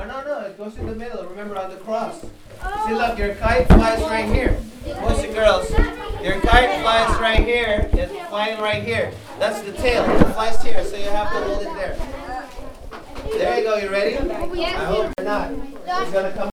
Oh, no no it goes in the middle. Remember on the cross. Oh. See, look, your kite flies right here. Boys and girls, your kite flies right here. It's flying right here. That's the tail. It flies here, so you have to hold it there. There you go. You ready? I hope you're not. It's gonna come.